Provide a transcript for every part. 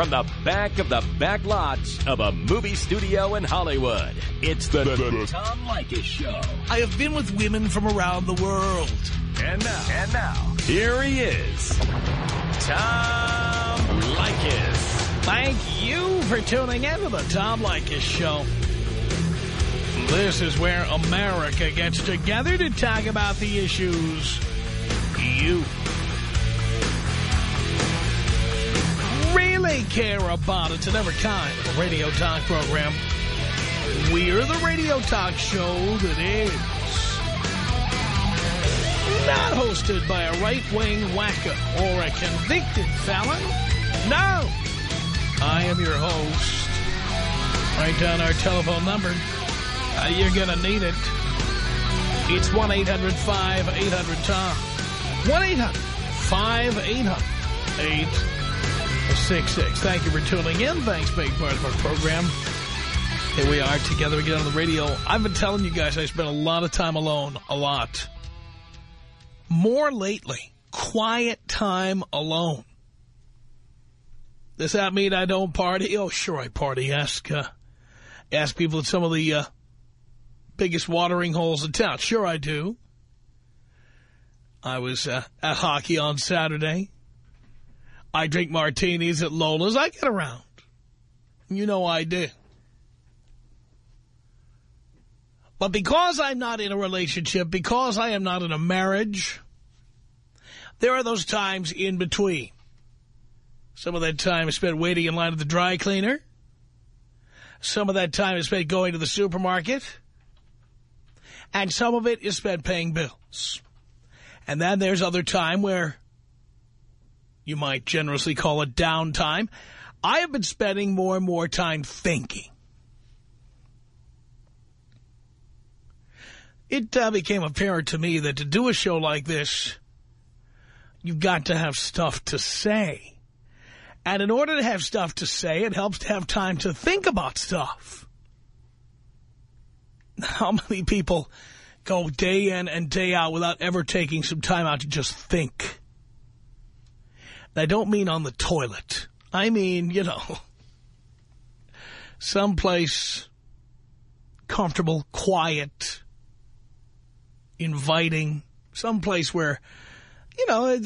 from the back of the back lots of a movie studio in Hollywood. It's the, the, the Tom Leykis Show. I have been with women from around the world. And now, and now, here he is, Tom Leykis. Thank you for tuning in to the Tom Leykis Show. This is where America gets together to talk about the issues you really care about. It's another kind of a radio talk program. We're the radio talk show that is not hosted by a right-wing wacko or a convicted felon. No! I am your host. Write down our telephone number. Uh, you're going to need it. It's 1-800-5800-TOM. 1-800-5800-866. Thank you for tuning in. Thanks for being part of our program. Here we are together again on the radio. I've been telling you guys I spend a lot of time alone. A lot. More lately. Quiet time alone. Does that mean I don't party? Oh, sure I party. Ask, uh, ask people at some of the uh, biggest watering holes in town. Sure I do. I was uh, at hockey on Saturday. I drink martinis at Lola's. I get around. You know I do. But because I'm not in a relationship, because I am not in a marriage, there are those times in between. Some of that time is spent waiting in line at the dry cleaner. Some of that time is spent going to the supermarket. And some of it is spent paying bills. And then there's other time where you might generously call it downtime. I have been spending more and more time thinking. It uh, became apparent to me that to do a show like this, you've got to have stuff to say. And in order to have stuff to say, it helps to have time to think about stuff. How many people go day in and day out without ever taking some time out to just think? I don't mean on the toilet. I mean, you know, someplace comfortable, quiet, inviting, someplace where you know,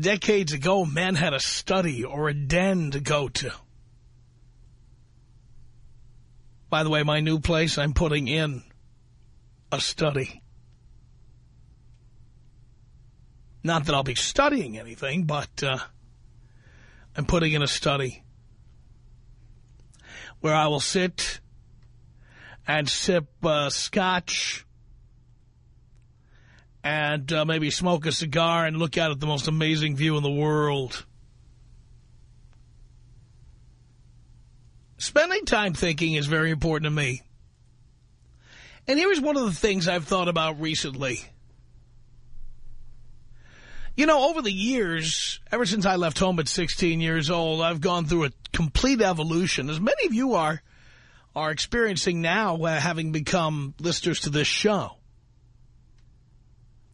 decades ago, men had a study or a den to go to. By the way, my new place, I'm putting in a study. Not that I'll be studying anything, but uh, I'm putting in a study where I will sit and sip uh, scotch and uh, maybe smoke a cigar and look out at the most amazing view in the world. Spending time thinking is very important to me. And here's one of the things I've thought about recently. You know, over the years, ever since I left home at 16 years old, I've gone through a complete evolution, as many of you are are experiencing now, uh, having become listeners to this show.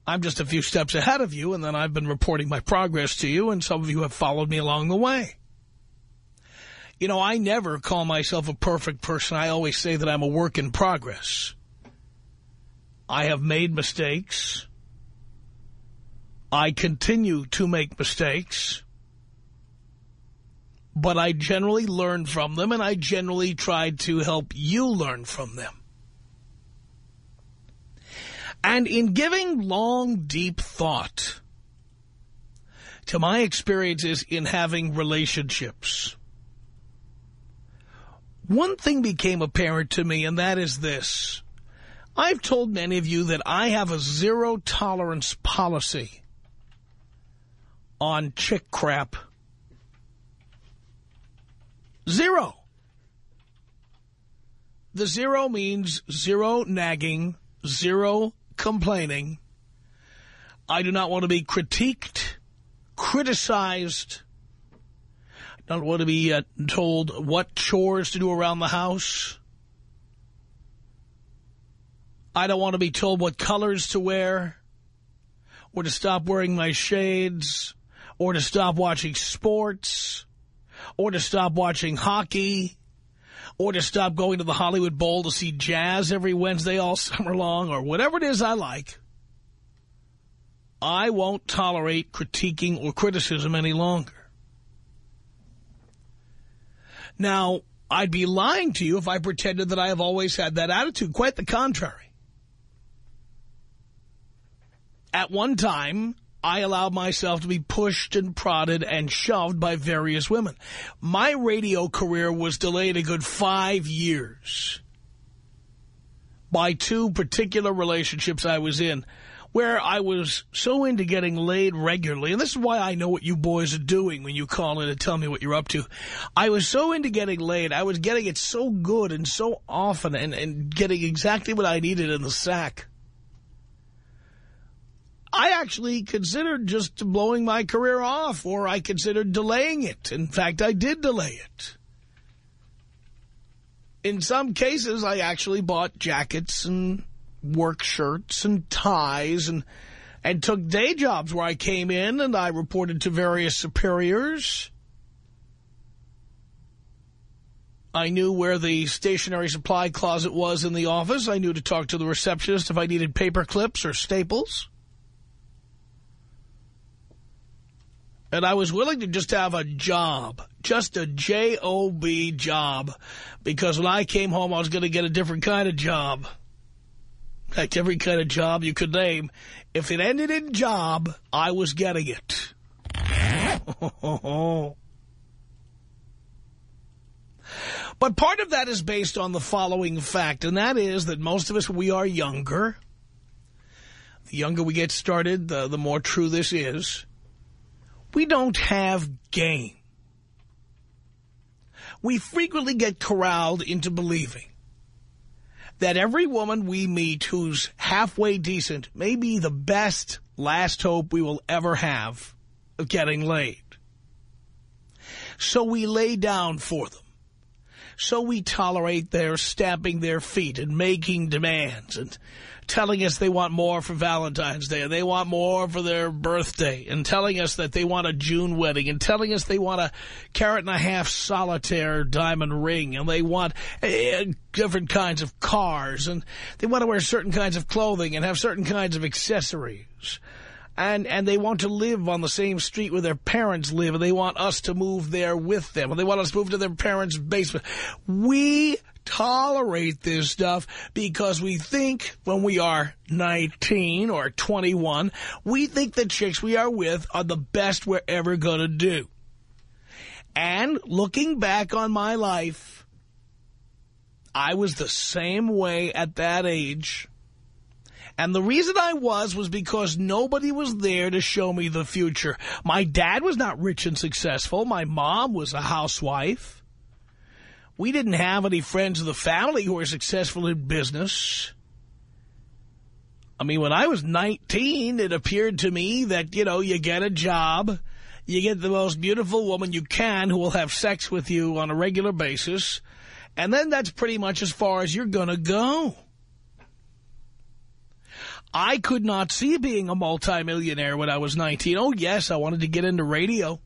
I'm just a few steps ahead of you, and then I've been reporting my progress to you, and some of you have followed me along the way. You know, I never call myself a perfect person. I always say that I'm a work in progress. I have made mistakes. I continue to make mistakes. But I generally learn from them, and I generally try to help you learn from them. And in giving long, deep thought to my experiences in having relationships, one thing became apparent to me, and that is this. I've told many of you that I have a zero-tolerance policy on chick crap. Zero. The zero means zero nagging, zero complaining. I do not want to be critiqued, criticized. I don't want to be uh, told what chores to do around the house. I don't want to be told what colors to wear or to stop wearing my shades or to stop watching sports or to stop watching hockey, or to stop going to the Hollywood Bowl to see jazz every Wednesday all summer long, or whatever it is I like, I won't tolerate critiquing or criticism any longer. Now, I'd be lying to you if I pretended that I have always had that attitude. Quite the contrary. At one time, I allowed myself to be pushed and prodded and shoved by various women. My radio career was delayed a good five years by two particular relationships I was in where I was so into getting laid regularly, and this is why I know what you boys are doing when you call in and tell me what you're up to. I was so into getting laid. I was getting it so good and so often and, and getting exactly what I needed in the sack. I actually considered just blowing my career off, or I considered delaying it. In fact, I did delay it. In some cases, I actually bought jackets and work shirts and ties and and took day jobs where I came in and I reported to various superiors. I knew where the stationery supply closet was in the office. I knew to talk to the receptionist if I needed paper clips or staples. And I was willing to just have a job, just a J-O-B job, because when I came home, I was going to get a different kind of job. In fact, every kind of job you could name. If it ended in job, I was getting it. but part of that is based on the following fact, and that is that most of us, we are younger. The younger we get started, the, the more true this is we don't have game. We frequently get corralled into believing that every woman we meet who's halfway decent may be the best last hope we will ever have of getting laid. So we lay down for them. So we tolerate their stamping their feet and making demands and telling us they want more for Valentine's Day and they want more for their birthday and telling us that they want a June wedding and telling us they want a carat and a half solitaire diamond ring and they want uh, different kinds of cars and they want to wear certain kinds of clothing and have certain kinds of accessories. And, and they want to live on the same street where their parents live, and they want us to move there with them, and they want us to move to their parents' basement. We tolerate this stuff because we think when we are 19 or 21, we think the chicks we are with are the best we're ever going to do. And looking back on my life, I was the same way at that age. And the reason I was was because nobody was there to show me the future. My dad was not rich and successful. My mom was a housewife. We didn't have any friends of the family who were successful in business. I mean, when I was 19, it appeared to me that, you know, you get a job, you get the most beautiful woman you can who will have sex with you on a regular basis, and then that's pretty much as far as you're going to go. I could not see being a multimillionaire when I was 19. Oh, yes, I wanted to get into radio.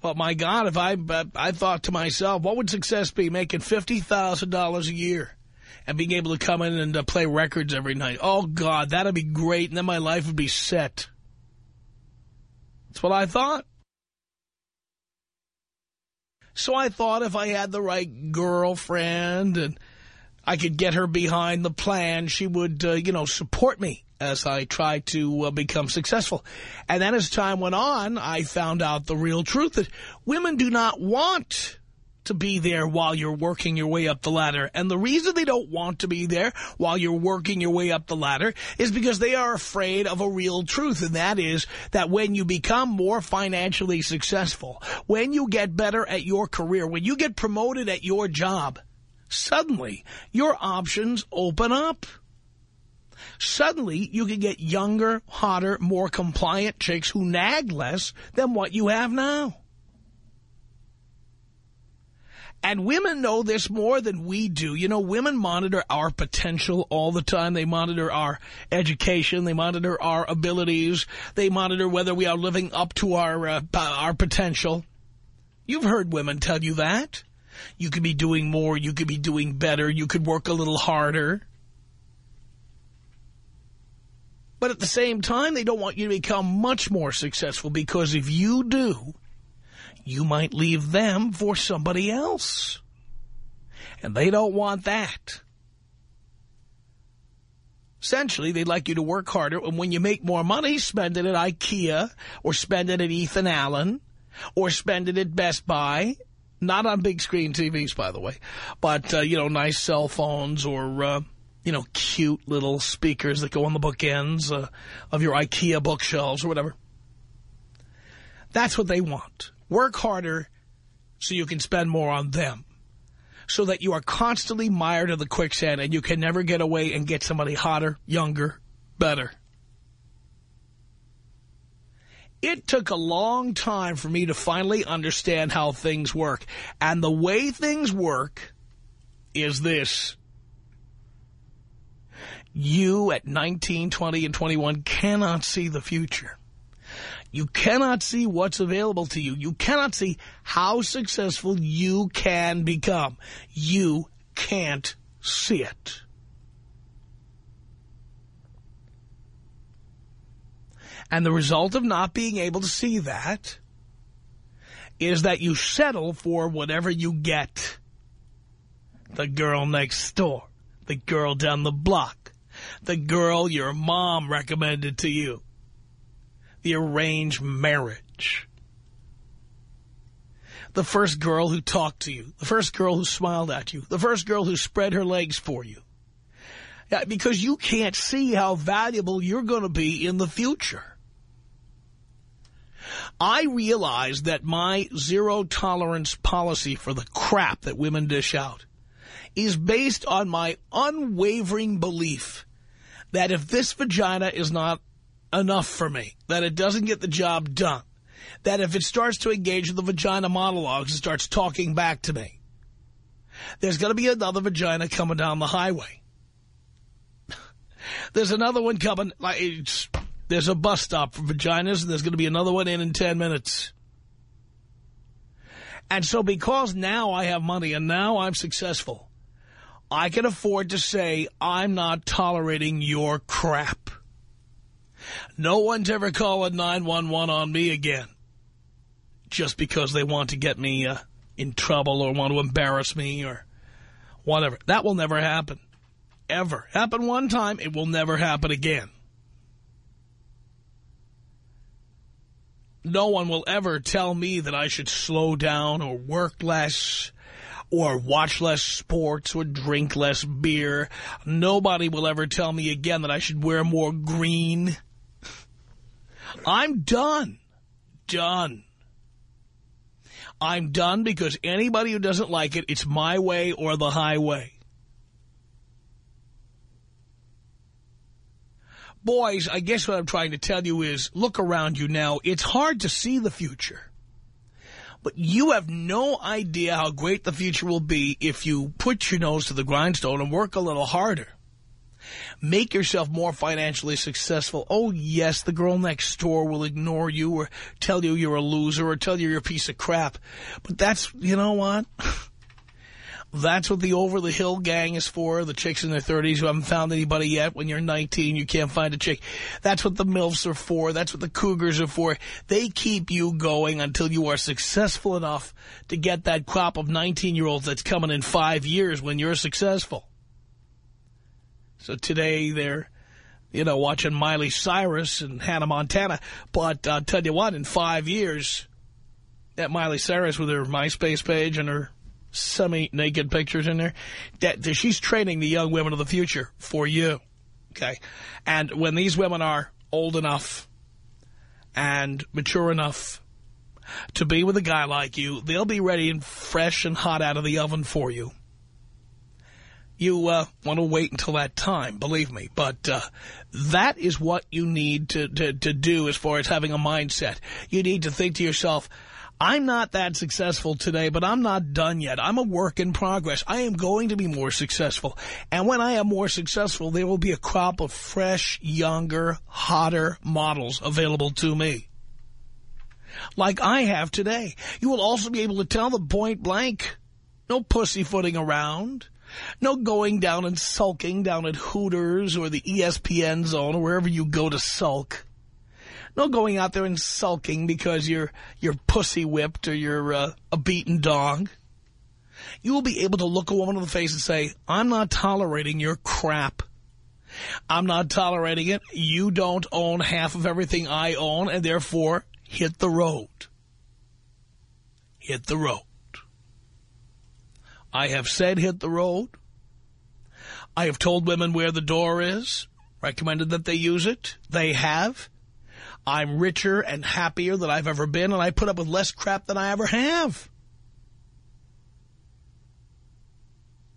But my God, if I I thought to myself, what would success be? Making $50,000 a year and being able to come in and uh, play records every night. Oh, God, that'd be great. And then my life would be set. That's what I thought. So I thought if I had the right girlfriend and I could get her behind the plan, she would, uh, you know, support me as I tried to uh, become successful. And then as time went on, I found out the real truth that women do not want to be there while you're working your way up the ladder. And the reason they don't want to be there while you're working your way up the ladder is because they are afraid of a real truth. And that is that when you become more financially successful, when you get better at your career, when you get promoted at your job, suddenly your options open up suddenly you can get younger, hotter, more compliant chicks who nag less than what you have now. And women know this more than we do. You know, women monitor our potential all the time. They monitor our education. They monitor our abilities. They monitor whether we are living up to our uh, our potential. You've heard women tell you that. You could be doing more. You could be doing better. You could work a little harder. But at the same time, they don't want you to become much more successful because if you do, you might leave them for somebody else. And they don't want that. Essentially, they'd like you to work harder, and when you make more money, spend it at Ikea, or spend it at Ethan Allen, or spend it at Best Buy, not on big screen TVs, by the way, but, uh, you know, nice cell phones or, uh, you know, cute little speakers that go on the bookends uh, of your Ikea bookshelves or whatever. That's what they want. Work harder so you can spend more on them. So that you are constantly mired in the quicksand and you can never get away and get somebody hotter, younger, better. It took a long time for me to finally understand how things work. And the way things work is this. You at 19, 20, and 21 cannot see the future. You cannot see what's available to you. You cannot see how successful you can become. You can't see it. And the result of not being able to see that is that you settle for whatever you get. The girl next door, the girl down the block, the girl your mom recommended to you, the arranged marriage. The first girl who talked to you. The first girl who smiled at you. The first girl who spread her legs for you. Because you can't see how valuable you're going to be in the future. I realize that my zero tolerance policy for the crap that women dish out is based on my unwavering belief that if this vagina is not enough for me, that it doesn't get the job done, that if it starts to engage with the vagina monologues and starts talking back to me, there's going to be another vagina coming down the highway. there's another one coming. Like There's a bus stop for vaginas, and there's going to be another one in in 10 minutes. And so because now I have money and now I'm successful, I can afford to say I'm not tolerating your crap. No one's ever calling 911 on me again just because they want to get me uh, in trouble or want to embarrass me or whatever. That will never happen. Ever. Happen one time, it will never happen again. No one will ever tell me that I should slow down or work less or watch less sports or drink less beer. Nobody will ever tell me again that I should wear more green I'm done. Done. I'm done because anybody who doesn't like it, it's my way or the highway. Boys, I guess what I'm trying to tell you is, look around you now. It's hard to see the future. But you have no idea how great the future will be if you put your nose to the grindstone and work a little harder. Make yourself more financially successful. Oh, yes, the girl next door will ignore you or tell you you're a loser or tell you you're a piece of crap. But that's, you know what? That's what the over-the-hill gang is for, the chicks in their 30s who haven't found anybody yet. When you're 19, you can't find a chick. That's what the MILFs are for. That's what the cougars are for. They keep you going until you are successful enough to get that crop of 19-year-olds that's coming in five years when you're successful. So today they're, you know, watching Miley Cyrus and Hannah Montana. But I'll tell you what, in five years, that Miley Cyrus with her MySpace page and her semi-naked pictures in there, that, she's training the young women of the future for you. Okay. And when these women are old enough and mature enough to be with a guy like you, they'll be ready and fresh and hot out of the oven for you you uh, want to wait until that time, believe me. But uh, that is what you need to, to, to do as far as having a mindset. You need to think to yourself, I'm not that successful today, but I'm not done yet. I'm a work in progress. I am going to be more successful. And when I am more successful, there will be a crop of fresh, younger, hotter models available to me. like I have today. You will also be able to tell them point blank. No pussyfooting around. No going down and sulking down at Hooters or the ESPN zone or wherever you go to sulk. No going out there and sulking because you're you're pussy whipped or you're uh, a beaten dog. You will be able to look a woman in the face and say, I'm not tolerating your crap. I'm not tolerating it. You don't own half of everything I own, and therefore, hit the road. Hit the road. I have said hit the road. I have told women where the door is, recommended that they use it. They have. I'm richer and happier than I've ever been, and I put up with less crap than I ever have.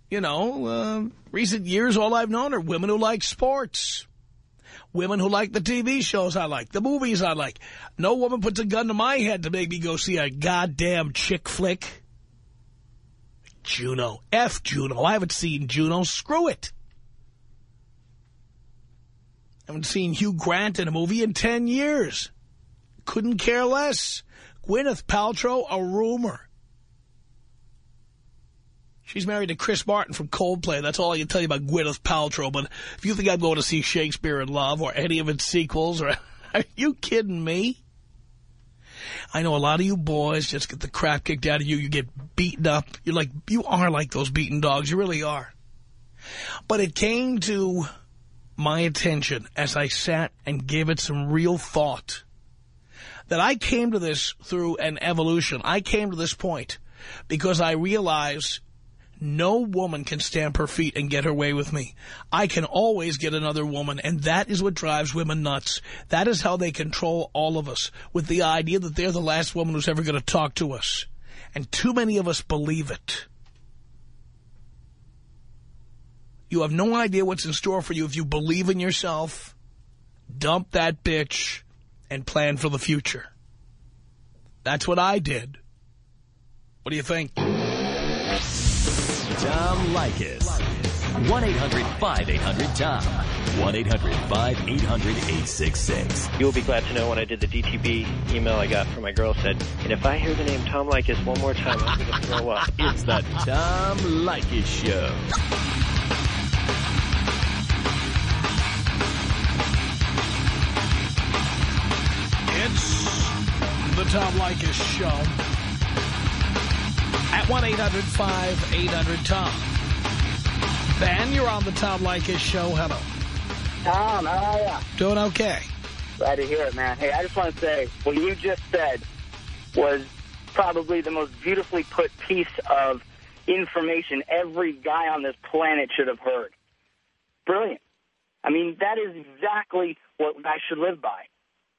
You know, uh, recent years, all I've known are women who like sports. Women who like the TV shows I like, the movies I like. No woman puts a gun to my head to make me go see a goddamn chick flick. Juno. F Juno. I haven't seen Juno. Screw it. I haven't seen Hugh Grant in a movie in 10 years. Couldn't care less. Gwyneth Paltrow, a rumor. She's married to Chris Martin from Coldplay. That's all I can tell you about Gwyneth Paltrow. But if you think I'm going to see Shakespeare in Love or any of its sequels, or are you kidding me? I know a lot of you boys just get the crap kicked out of you. You get beaten up. You're like, you are like those beaten dogs. You really are. But it came to my attention as I sat and gave it some real thought that I came to this through an evolution. I came to this point because I realized no woman can stamp her feet and get her way with me. I can always get another woman, and that is what drives women nuts. That is how they control all of us, with the idea that they're the last woman who's ever going to talk to us. And too many of us believe it. You have no idea what's in store for you if you believe in yourself. Dump that bitch and plan for the future. That's what I did. What do you think? Tom Leykis. 1-800-5800-TOM. 1-800-5800-866. You'll be glad to know when I did the DTB email I got from my girl said, and if I hear the name Tom Leykis one more time, I'm going to throw up. It's the Tom Leykis Show. Tom Leykis Show at 1-800-5800-TOM. Ben, you're on the Tom Leykis Show. Hello. Tom, how are you? Doing okay. Glad to hear it, man. Hey, I just want to say, what you just said was probably the most beautifully put piece of information every guy on this planet should have heard. Brilliant. I mean, that is exactly what I should live by.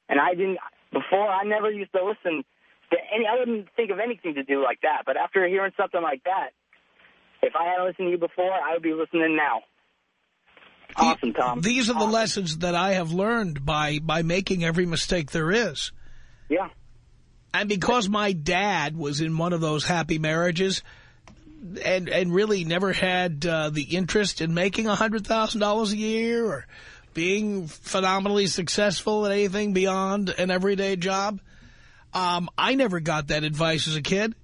And I didn't, before, I never used to listen to any, I wouldn't think of anything to do like that. But after hearing something like that, if I hadn't listened to you before, I would be listening now. Awesome, Tom. These are the awesome. lessons that I have learned by, by making every mistake there is. Yeah. And because my dad was in one of those happy marriages and and really never had uh, the interest in making a $100,000 a year or being phenomenally successful at anything beyond an everyday job, um, I never got that advice as a kid.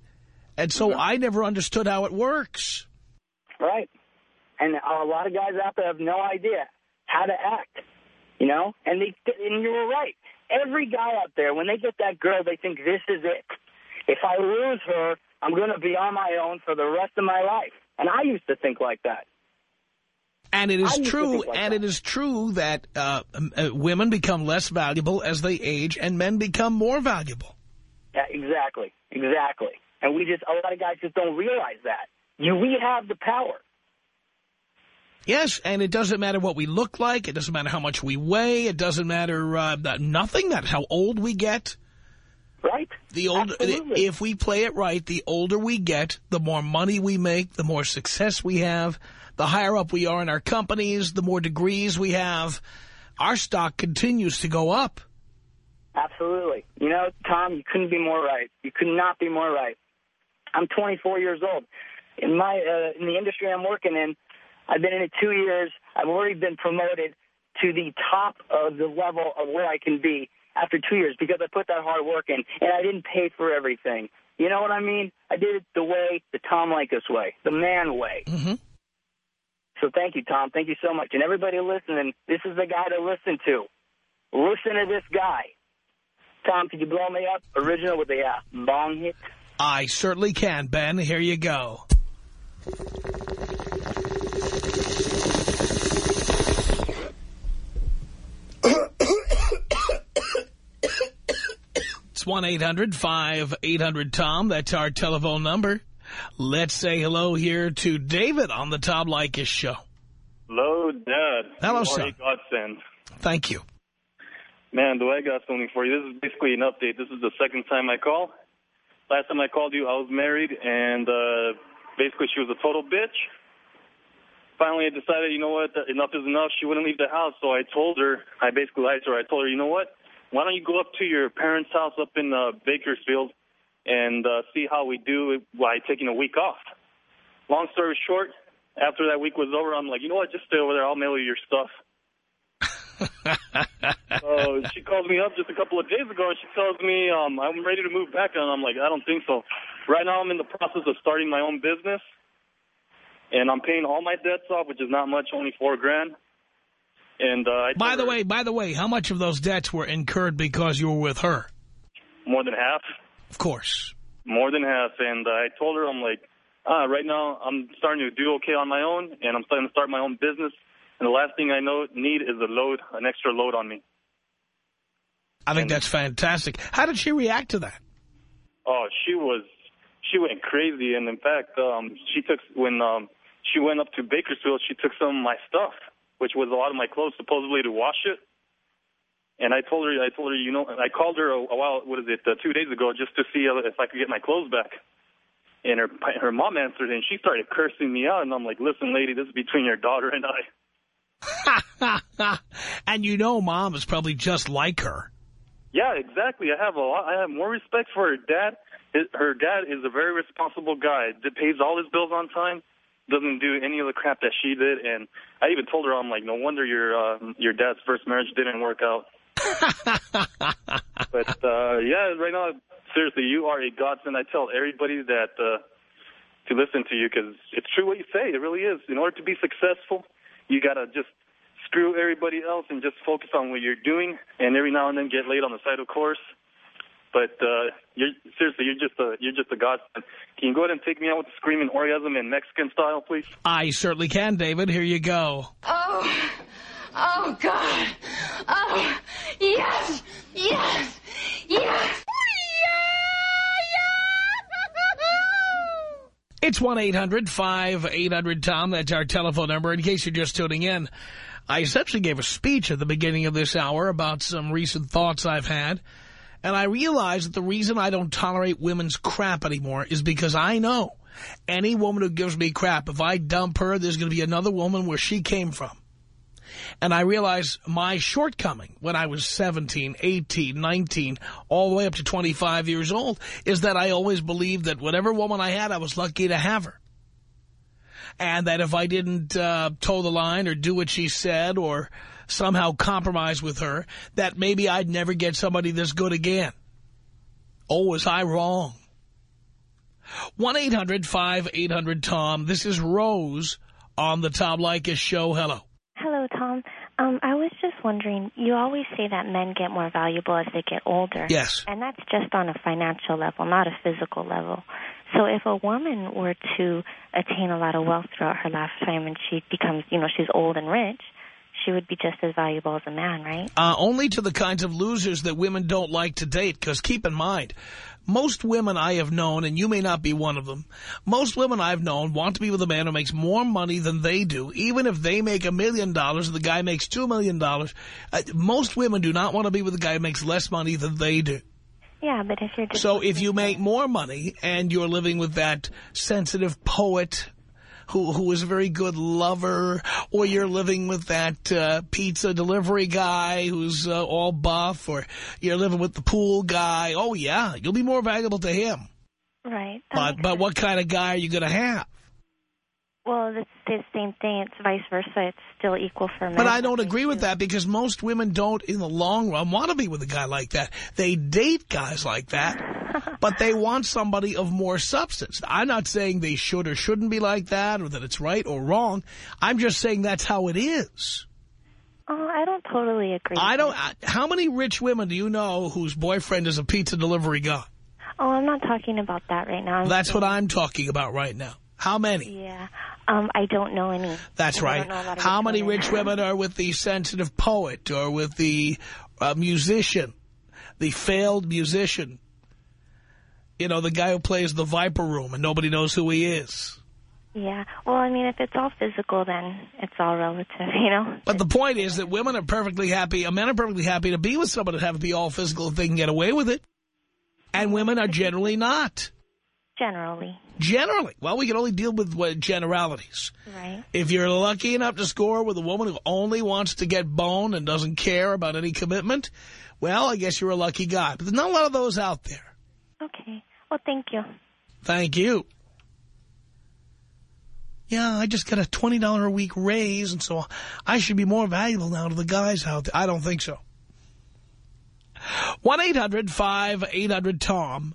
And so I never understood how it works. Right. And a lot of guys out there have no idea how to act, you know? And they and you were right. Every guy out there, when they get that girl, they think this is it. If I lose her, I'm going to be on my own for the rest of my life. And I used to think like that. And it is true, like and that. it is true that uh, uh, women become less valuable as they age, and men become more valuable. Yeah, exactly. Exactly. And we just, a lot of guys just don't realize that. You, we have the power. Yes, and it doesn't matter what we look like. It doesn't matter how much we weigh. It doesn't matter uh, that- nothing. That how old we get. Right? The older, Absolutely. if we play it right, the older we get, the more money we make, the more success we have, the higher up we are in our companies, the more degrees we have. Our stock continues to go up. Absolutely. You know, Tom, you couldn't be more right. You could not be more right. I'm 24 years old. In my uh, in the industry I'm working in, I've been in it two years. I've already been promoted to the top of the level of where I can be, after two years because I put that hard work in and I didn't pay for everything. You know what I mean? I did it the way, the Tom Leykis way, the man way. Mm-hmm. So thank you, Tom. Thank you so much. And everybody listening, this is the guy to listen to. Listen to this guy. Tom, could you blow me up? Original with the uh, bong hit? I certainly can, Ben. Here you go. It's 1-800-5800-TOM. That's our telephone number. Let's say hello here to David on the Tom Leykis show. Hello, Dad. Hello, son. are godsend. Thank you. Man, do I got something for you. This is basically an update. This is the second time I call. Last time I called you, I was married, and uh, basically she was a total bitch. Finally, I decided, you know what, enough is enough. She wouldn't leave the house, so I told her, I basically lied to her. I told her, you know what, why don't you go up to your parents' house up in uh, Bakersfield and uh, see how we do by taking a week off. Long story short, after that week was over, I'm like, you know what, just stay over there. I'll mail you your stuff. So she called me up just a couple of days ago, and she tells me um, I'm ready to move back, and I'm like, I don't think so. Right now, I'm in the process of starting my own business, and I'm paying all my debts off, which is not much, only four grand. And uh, I By told the her way, by the way, how much of those debts were incurred because you were with her? more than half, Of course. more than half. And I told her, I'm like, ah, right now I'm starting to do okay on my own, and I'm starting to start my own business. And the last thing I know need is a load, an extra load on me. I think And- that's fantastic. How did she react to that? Oh, she was, she went crazy, and in fact, um, she took when um, she went up to Bakersfield, she took some of my stuff, which was a lot of my clothes, supposedly to wash it. And I told her, I told her, you know, I called her a, a while, what is it, uh, two days ago, just to see if I could get my clothes back. And her her mom answered, and she started cursing me out, and I'm like, listen, lady, this is between your daughter and I. and you know mom is probably just like her. Yeah, exactly. I have a lot. I have more respect for her dad. His, her dad is a very responsible guy. That pays all his bills on time. Doesn't do any of the crap that she did. And I even told her, I'm like, no wonder your uh, your dad's first marriage didn't work out. but uh, yeah, right now, seriously, you are a godsend. I tell everybody that uh, to listen to you because it's true what you say. It really is. In order to be successful, you gotta just screw everybody else and just focus on what you're doing, and every now and then get laid on the side, of course. But uh, you're seriously, you're just a you're just a godsend. Can you go ahead and take me out with the screaming orgasm in Mexican style, please? I certainly can, David. Here you go. Oh, oh God. Oh, yes, yes, yes. It's 1-800-5800-TOM. That's our telephone number. In case you're just tuning in, I essentially gave a speech at the beginning of this hour about some recent thoughts I've had. And I realized that the reason I don't tolerate women's crap anymore is because I know any woman who gives me crap, if I dump her, there's going to be another woman where she came from. And I realized my shortcoming when I was 17, 18, 19, all the way up to 25 years old, is that I always believed that whatever woman I had, I was lucky to have her. And that if I didn't uh, toe the line or do what she said or somehow compromise with her, that maybe I'd never get somebody this good again. Oh, was I wrong? 1-800-5800-TOM. This is Rose on the Tom Leykis show. Hello. Um, I was just wondering, you always say that men get more valuable as they get older. Yes. And that's just on a financial level, not a physical level. So if a woman were to attain a lot of wealth throughout her lifetime and she becomes, you know, she's old and rich, she would be just as valuable as a man, right? Uh, only to the kinds of losers that women don't like to date. Because keep in mind, most women I have known, and you may not be one of them, most women I've known want to be with a man who makes more money than they do. Even if they make a million dollars and the guy makes two million dollars, uh, most women do not want to be with a guy who makes less money than they do. Yeah, but if you're just... So if you make more money and you're living with that sensitive poet who who is a very good lover, or you're living with that uh, pizza delivery guy who's uh, all buff, or you're living with the pool guy, oh yeah, you'll be more valuable to him. Right. that But but what kind of guy are you going to have? Well, it's the same thing. It's vice versa. It's still equal for men. But I don't agree with that because most women don't, in the long run, want to be with a guy like that. They date guys like that, but they want somebody of more substance. I'm not saying they should or shouldn't be like that or that it's right or wrong. I'm just saying that's how it is. Oh, I don't totally agree. I don't. I- How many rich women do you know whose boyfriend is a pizza delivery guy? Oh, I'm not talking about that right now. I'm That's what I'm talking about right now. How many? Yeah. Um, I don't know any. That's right. don't know a lot of How many women. rich women are with the sensitive poet or with the uh, musician, the failed musician? You know, the guy who plays the Viper Room and nobody knows who he is. Yeah. Well, I mean, if it's all physical, then it's all relative, you know? But the point is that women are perfectly happy, uh, men are perfectly happy to be with someone that have to be all physical if they can get away with it. And women are generally not. Generally. Generally. Well, we can only deal with what, generalities. Right. If you're lucky enough to score with a woman who only wants to get boned and doesn't care about any commitment, well, I guess you're a lucky guy. But there's not a lot of those out there. Okay. Well, thank you. Thank you. Yeah, I just got a $20 a week raise, and so I should be more valuable now to the guys out there. I don't think so. 1-800-5800-TOM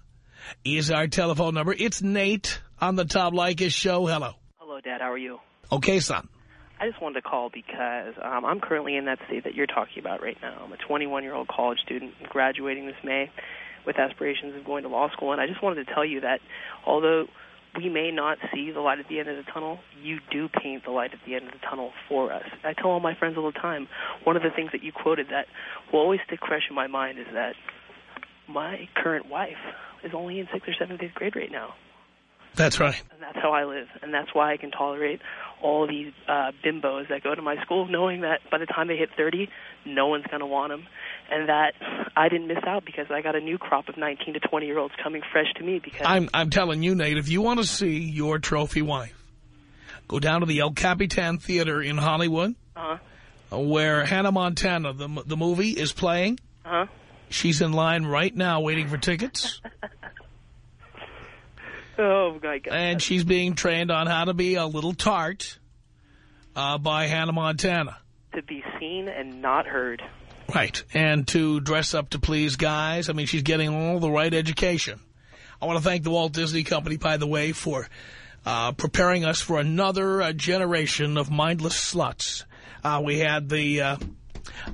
is our telephone number. It's Nate on the Tom Leykis show. Hello. Hello, Dad. How are you? Okay, son. I just wanted to call because um, I'm currently in that state that you're talking about right now. I'm a 21-year-old college student graduating this May with aspirations of going to law school, and I just wanted to tell you that although we may not see the light at the end of the tunnel, you do paint the light at the end of the tunnel for us. I tell all my friends all the time, one of the things that you quoted that will always stick fresh in my mind is that my current wife is only in sixth or seventh, eighth grade right now. That's right. And that's how I live. And that's why I can tolerate all these uh, bimbos that go to my school, knowing that by the time they hit 30, no one's going to want them. And that I didn't miss out because I got a new crop of 19 to 20-year-olds coming fresh to me because... I'm, I'm telling you, Nate, if you want to see your trophy wife, go down to the El Capitan Theater in Hollywood, Uh-huh. where Hannah Montana, the, the movie, is playing. Uh-huh. She's in line right now waiting for tickets. Oh, my God. and she's being trained on how to be a little tart uh, by Hannah Montana. To be seen and not heard. Right. And to dress up to please guys. I mean, she's getting all the right education. I want to thank the Walt Disney Company, by the way, for uh, preparing us for another uh, generation of mindless sluts. Uh, we had the...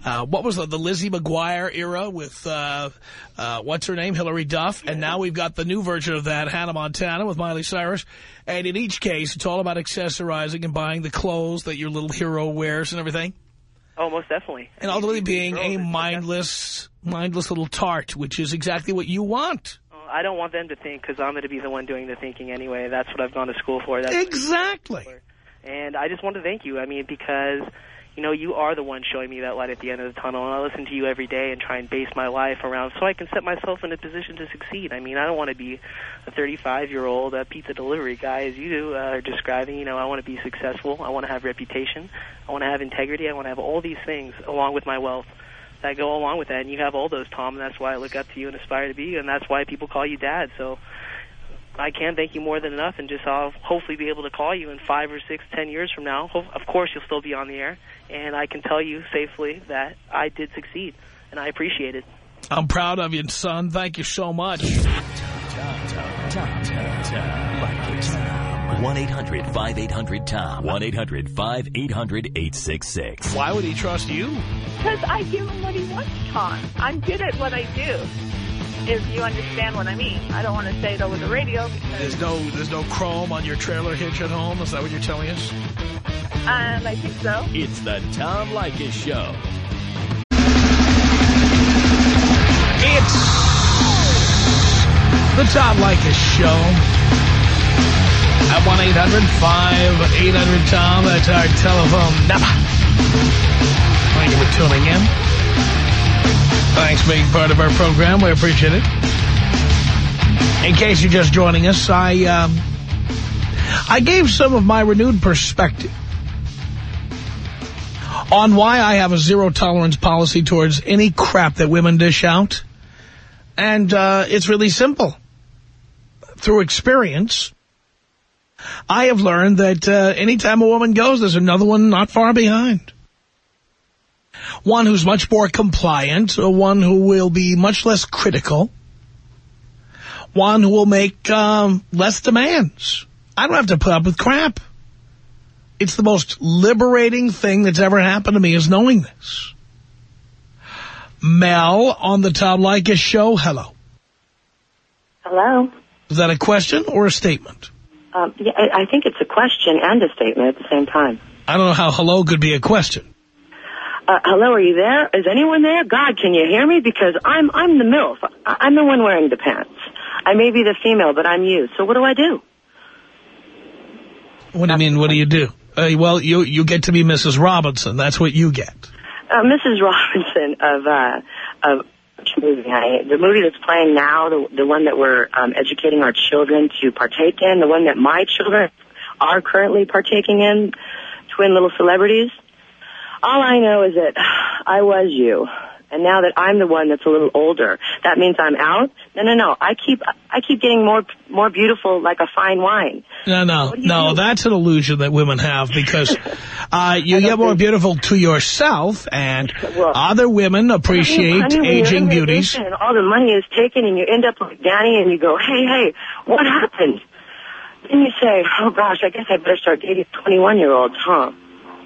Uh, what was the, the Lizzie McGuire era with, uh, uh, what's her name, Hilary Duff? And now we've got the new version of that, Hannah Montana with Miley Cyrus. And in each case, it's all about accessorizing and buying the clothes that your little hero wears and everything. Oh, most definitely. And ultimately being a mindless, mindless little tart, which is exactly what you want. I don't want them to think because I'm going to be the one doing the thinking anyway. That's what I've gone to school for. That's Exactly. And I just want to thank you. I mean, because, you know, you are the one showing me that light at the end of the tunnel. And I listen to you every day and try and base my life around so I can set myself in a position to succeed. I mean, I don't want to be a 35-year-old uh, pizza delivery guy, as you uh, are describing. You know, I want to be successful. I want to have reputation. I want to have integrity. I want to have all these things along with my wealth that go along with that. And you have all those, Tom, and that's why I look up to you and aspire to be you, and that's why people call you Dad. So I can't thank you more than enough, and just I'll hopefully be able to call you in five or six, ten years from now. Ho- Of course, you'll still be on the air, and I can tell you safely that I did succeed, and I appreciate it. I'm proud of you, son. Thank you so much. 1-800-5800-TOM. 1-800-5800-866. Why would he trust you? Because I give him what he wants, Tom. I'm good at what I do. If you understand what I mean. I don't want to say it over the radio because There's no, there's no chrome on your trailer hitch at home. Is that what you're telling us? um, I think so. It's the Tom Leykis Show. It's the Tom Leykis Show. At 1-800-5800-TOM. That's our telephone number. Thank you for tuning in. Thanks for being part of our program. We appreciate it. In case you're just joining us, I, um, I gave some of my renewed perspective on why I have a zero-tolerance policy towards any crap that women dish out. And uh, it's really simple. Through experience, I have learned that uh, anytime a woman goes, there's another one not far behind. One who's much more compliant, uh, one who will be much less critical, one who will make um, less demands. I don't have to put up with crap. It's the most liberating thing that's ever happened to me is knowing this. Mel on the Tom Leykis show. Hello. Hello. Is that a question or a statement? Um, yeah, I think it's a question and a statement at the same time. I don't know how hello could be a question. Uh, hello, are you there? Is anyone there? God, can you hear me? Because I'm I'm the MILF. I- I'm the one wearing the pants. I may be the female, but I'm you. So what do I do? What do you mean, what do you do? Uh, well, you you get to be Mrs. Robinson. That's what you get. Uh, Mrs. Robinson of uh, of movie? honey? The movie that's playing now, the the one that we're um, educating our children to partake in, the one that my children are currently partaking in, Twin Little Celebrities. All I know is that I was you, and now that I'm the one that's a little older, that means I'm out. No, no, no. I keep I keep getting more more beautiful, like a fine wine. No, no, no. That's an illusion that women have because uh, you get more beautiful to yourself, and other women appreciate Honey, when aging beauties. And all the money is taken, and you end up like Danny, and you go, "Hey, hey, what happened?" Then you say, "Oh gosh, I guess I better start dating 21 year olds, huh?"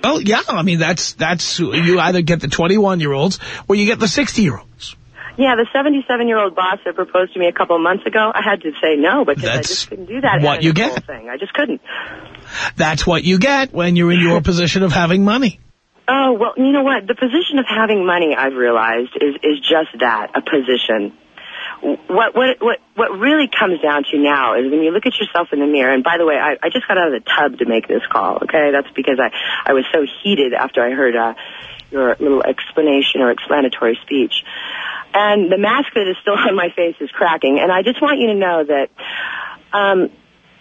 Oh, yeah. I mean, that's that's you either get the 21-year-olds or you get the 60-year-olds. Yeah, the 77 year old boss that proposed to me a couple of months ago, I had to say no because I just couldn't do that. what you get. Thing. I just couldn't. That's what you get when you're in your position of having money. Oh well, you know what? The position of having money, I've realized, is is just that a position. What what what what really comes down to now is when you look at yourself in the mirror. And by the way, I, I just got out of the tub to make this call. Okay, that's because I I was so heated after I heard uh, your little explanation or explanatory speech. And the mask that is still on my face is cracking. And I just want you to know that um,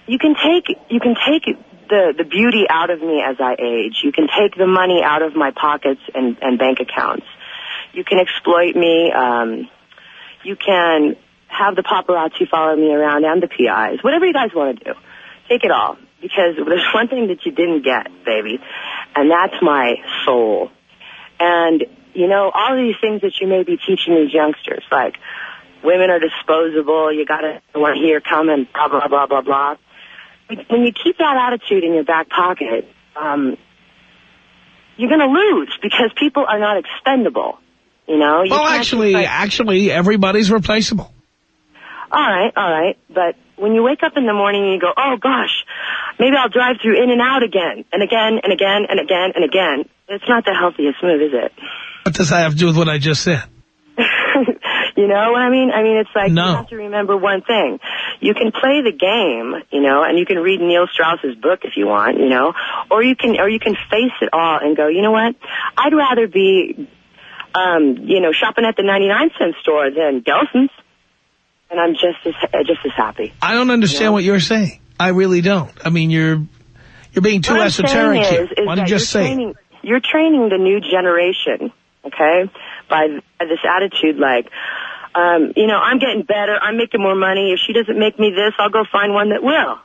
you can take you can take the the beauty out of me as I age. You can take the money out of my pockets and, and bank accounts. You can exploit me. Um, you can have the paparazzi follow me around and the PIs. Whatever you guys want to do, take it all. Because there's one thing that you didn't get, baby, and that's my soul. And you know all these things that you may be teaching these youngsters, like women are disposable. You gotta want to hear come and blah blah blah blah blah when you keep that attitude in your back pocket, um, you're going to lose because people are not expendable. You know. You Well, actually, actually, everybody's replaceable. all right, all right, but when you wake up in the morning and you go, oh gosh, maybe I'll drive through In and Out again and again and again and again and again. It's not the healthiest move, is it? What does that have to do with what I just said? you know what I mean? I mean, it's like No. you have to remember one thing. You can play the game, you know, and you can read Neil Strauss's book if you want, you know, or you can, or you can face it all and go, you know what? I'd rather be, um, you know, shopping at the 99 cent store than Gelson's. And I'm just as, uh, just as happy. I don't understand what you're saying. I really don't. I mean, you're you're being too esoteric saying here. is, is Why don't you just you're say it? You're training the new generation, okay, by, by this attitude like, um, you know, I'm getting better, I'm making more money. If she doesn't make me this, I'll go find one that will.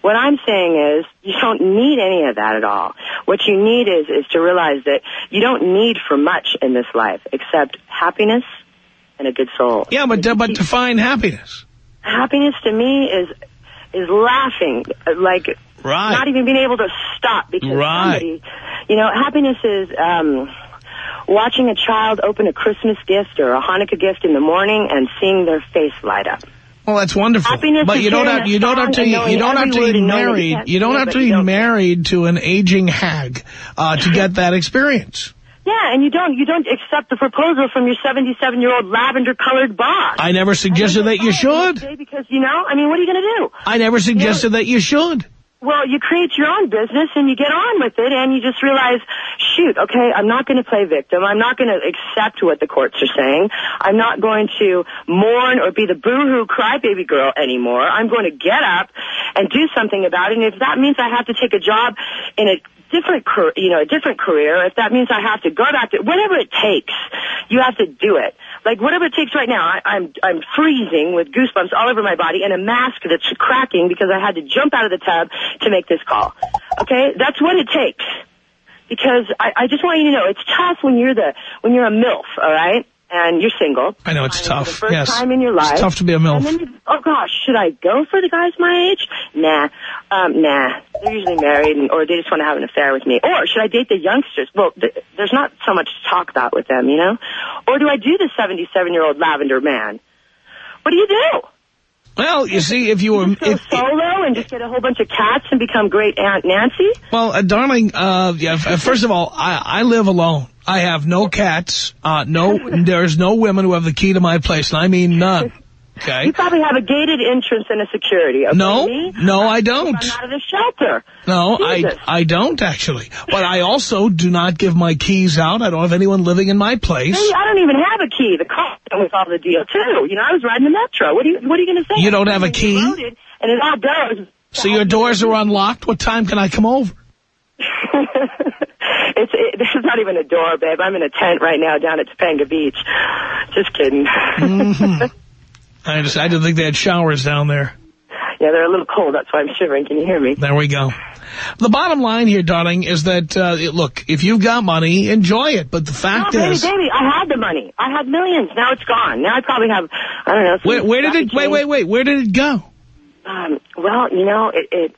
What I'm saying is, you don't need any of that at all. What you need is, is to realize that you don't need for much in this life except happiness and a good soul. Yeah, but but define happiness. Happiness to me is is laughing, uh, like Right. not even being able to stop because Right. somebody, you know, happiness is um, watching a child open a Christmas gift or a Hanukkah gift in the morning and seeing their face light up. Well, that's wonderful. Happiness but you don't have you don't have to you don't have to be and knowing that you married. You don't have to be married to an aging hag uh, to get that experience. Yeah, and you don't you don't accept the proposal from your 77 year old lavender colored boss. I never suggested that you should. Because you know, I mean, what are you going to do? I never suggested that you should. Well, you create your own business and you get on with it and you just realize, shoot, okay, I'm not going to play victim. I'm not going to accept what the courts are saying. I'm not going to mourn or be the boo-hoo crybaby girl anymore. I'm going to get up and do something about it. And if that means I have to take a job in a different, car- you know, a different career, if that means I have to go back to, whatever it takes, you have to do it. Like whatever it takes right now. I, I'm I'm freezing with goosebumps all over my body and a mask that's cracking because I had to jump out of the tub to make this call. Okay, that's what it takes. Because I, I just want you to know it's tough when you're the when you're a milf. All right and you're single. I know it's tough. First yes. time in your life. It's tough to be a MILF. And then you, oh gosh, should I go for the guys my age? Nah, um, nah. They're usually married, and, or they just want to have an affair with me. Or should I date the youngsters? Well, th there's not so much to talk about with them, you know. Or do I do the 77 year old lavender man? What do you do? Well, you see, if you were... Just go if, solo and just get a whole bunch of cats and become great Aunt Nancy? Well, uh, darling, uh, yeah, first of all, I, I live alone. I have no cats. Uh, no, there's no women who have the key to my place, and I mean none. Okay. You probably have a gated entrance and a security. Okay? No, no, I don't. I'm out of the shelter. No, Jesus. I I don't actually. But I also do not give my keys out. I don't have anyone living in my place. Hey, I don't even have a key. The car was all the deal too. You know, I was riding the metro. What are you What are you going to say? You don't have a key? Loaded, and it all goes. So your doors are unlocked. What time can I come over? it's it, there's not even a door, babe. I'm in a tent right now down at Topanga Beach. Just kidding. Mm-hmm. I just I didn't think they had showers down there. Yeah, they're a little cold. That's why I'm shivering. Can you hear me? There we go. The bottom line here, darling, is that, uh, look, if you've got money, enjoy it. But the fact no, baby, is... baby, I had the money. I had millions. Now it's gone. Now I probably have, I don't know. Where, where did it... Wait, wait, wait. Where did it go? Um, well, you know, it, it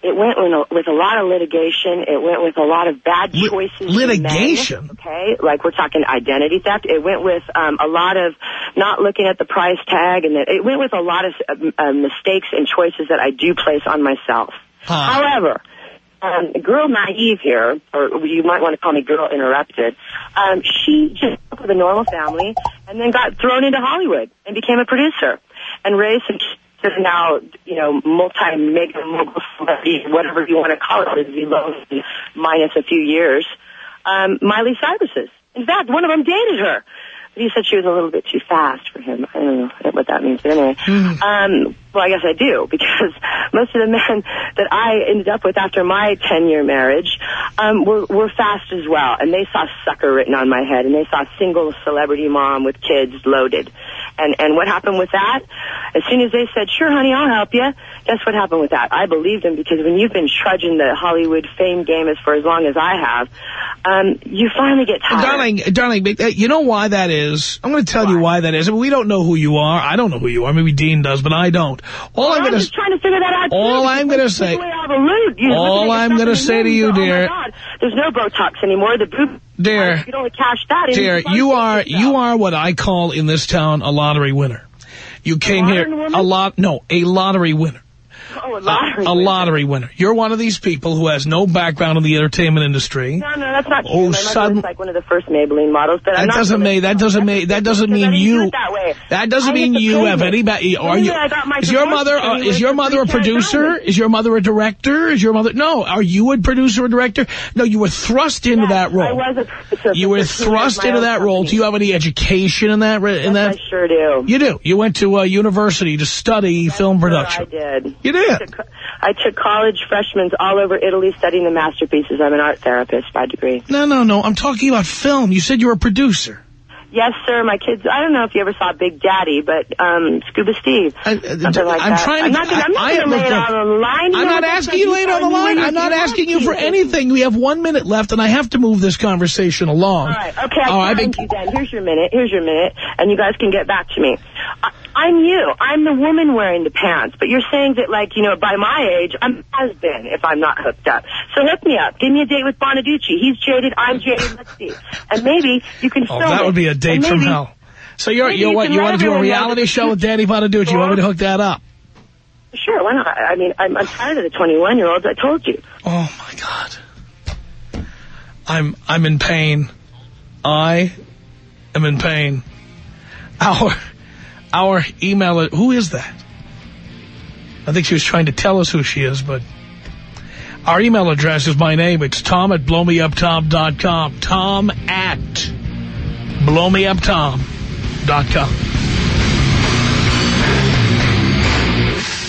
it went with a, with a lot of litigation. It went with a lot of bad choices. litigation? men, okay, like we're talking identity theft. It went with um, a lot of not looking at the price tag, and it, it went with a lot of uh, uh, mistakes and choices that I do place on myself. Huh. However, um, girl naive here, or you might want to call me girl interrupted, um, she just with a normal family and then got thrown into Hollywood and became a producer and raised some kids now, you know, multi-mega mogul celebrity, whatever you want to call it, Lindsay Lohan, minus a few years. Um, Miley Cyrus's. In fact, one of them dated her. But he said she was a little bit too fast for him. I don't know what that means, but anyway. Um, well, I guess I do, because most of the men that I ended up with after my 10-year marriage um, were, were fast as well. And they saw sucker written on my head, and they saw single celebrity mom with kids loaded. And, and what happened with that? As soon as they said, sure, honey, I'll help you, guess what happened with that? I believed them because when you've been trudging the Hollywood fame game as for as long as I have, um, you finally get tired. Darling, darling, uh, you know why that is? I'm going to tell you why that is. I mean, we don't know who you are. I don't know who you are. Maybe Dean does, but I don't. All Well, I'm I'm going just trying to figure that out. all too, I'm gonna you say- all the loot. You all look at I'm gonna say to you, dear- Oh my God, there's no Botox anymore. The boob. Dear. You only cash that in. Dear, you are you are what I call in this town a lottery winner. You came here a lot. No, a lottery winner. Oh, a A- lottery. a winner. lottery winner. You're one of these people who has no background in the entertainment industry. No, no, that's not true. Oh, My sudden- like one of the first Maybelline models, but I'm That not doesn't mean that doesn't mean that doesn't mean you. that way. That doesn't I mean you have any anybody. Are you? I got my Is your mother? Uh, is your mother a producer? Is your mother a director? Is your mother? No. Are you a producer or director? No. You were thrust into Yes, that role. I was a You were thrust into that role. Do you have any education in that? In Yes, that? I sure do. You do. You went to a university to study film production. I did. You did. I took, I took college freshmen all over Italy studying the masterpieces. I'm an art therapist by degree. No, no, no. I'm talking about film. You said you were a producer. Yes, sir. My kids. I don't know if you ever saw Big Daddy, but um, Scuba Steve. I, Something like I'm that. trying to. I'm not gonna, I'm not I, gonna I, lay it on the line. I'm not asking you that's later on the line. I'm not asking you for anything. We have one minute left, and I have to move this conversation along. All right. Okay. All right, but- you then. Here's your minute. Here's your minute, and you guys can get back to me. I'm you. I'm the woman wearing the pants. But you're saying that, like, you know, by my age, I'm has been if I'm not hooked up. So hook me up. Give me a date with Bonaduce. He's jaded. I'm jaded. Let's see. And maybe you can Oh, film that it. would be a date And from maybe- hell. So you're, you're you what? You want to do a reality show with Danny Bonaduce? You want me to hook that up? Sure. Why not? I mean, I'm, I'm tired of the 21 year olds. I told you. Oh my God. I'm I'm in pain. I am in pain. Our our email who is that? I think she was trying to tell us who she is, but our email address is my name. It's Tom at blowmeuptom.com. Tom at blowmeuptom.com.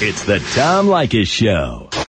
It's the Tom Leykis Show.